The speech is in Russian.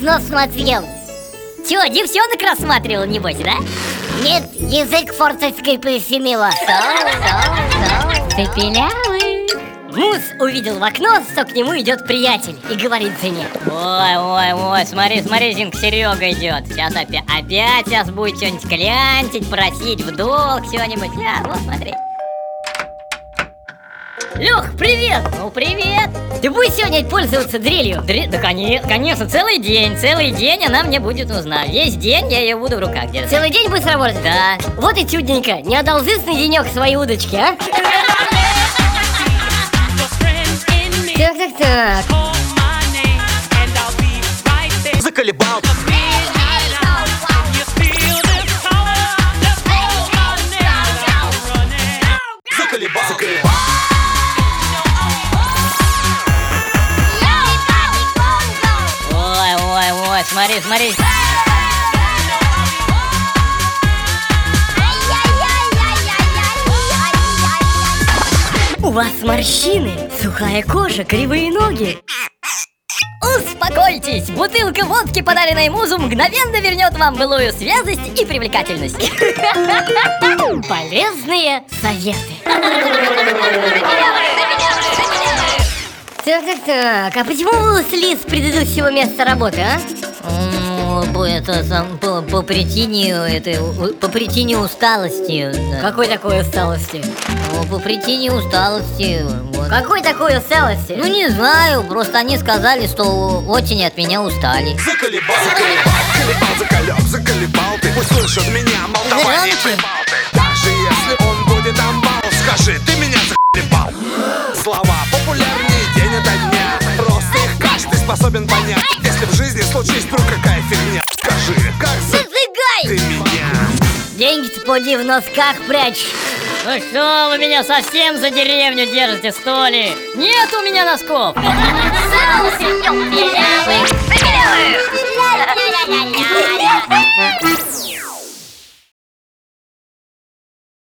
окно смотрел. Чё, девчонок рассматривал, небось, да? Нет, язык форцевской присемила. Цепелявый. Мус увидел в окно, что к нему идет приятель и говорит жене Ой, ой, ой, смотри, смотри, Зинка, Серега идет Сейчас опять, опять сейчас будет что-нибудь клянчить, просить в долг, что-нибудь А, вот смотри Лех, привет! Ну, привет! Ты будешь сегодня пользоваться дрелью? Дрель? Да, конечно, конечно, целый день, целый день она мне будет нужна Весь день я ее буду в руках держать Целый день будешь работать? Да Вот и чудненько, не одолжишь на денек свои удочки, а? Так, так, так. Заколебал Заколебал ой, смотри, смотри У вас морщины, сухая кожа, кривые ноги Успокойтесь! Бутылка водки, подаренной музу, мгновенно вернет вам былую связость и привлекательность Полезные советы Так, так, так. А почему вы ушли с предыдущего места работы, а? Ну, это сам по, по причине этой по причине усталости. да. Какой такой усталости? Ну, по причине усталости. вот. Какой такой усталости? Ну не знаю, просто они сказали, что очень от меня устали. Заколебал Заколебал Колебал, заколеб, заколебал Ты пусть слышит меня, молдаван не Громче. поймал ты Даже если он будет амбал Скажи, ты меня заколебал Слова популярнее день ото дня Просто их каждый способен понять Если в жизни случись вдруг какая деньги-то поди в носках прячь. Ну что, вы меня совсем за деревню держите, что ли? Нет у меня носков! Соусем, белявый, белявый!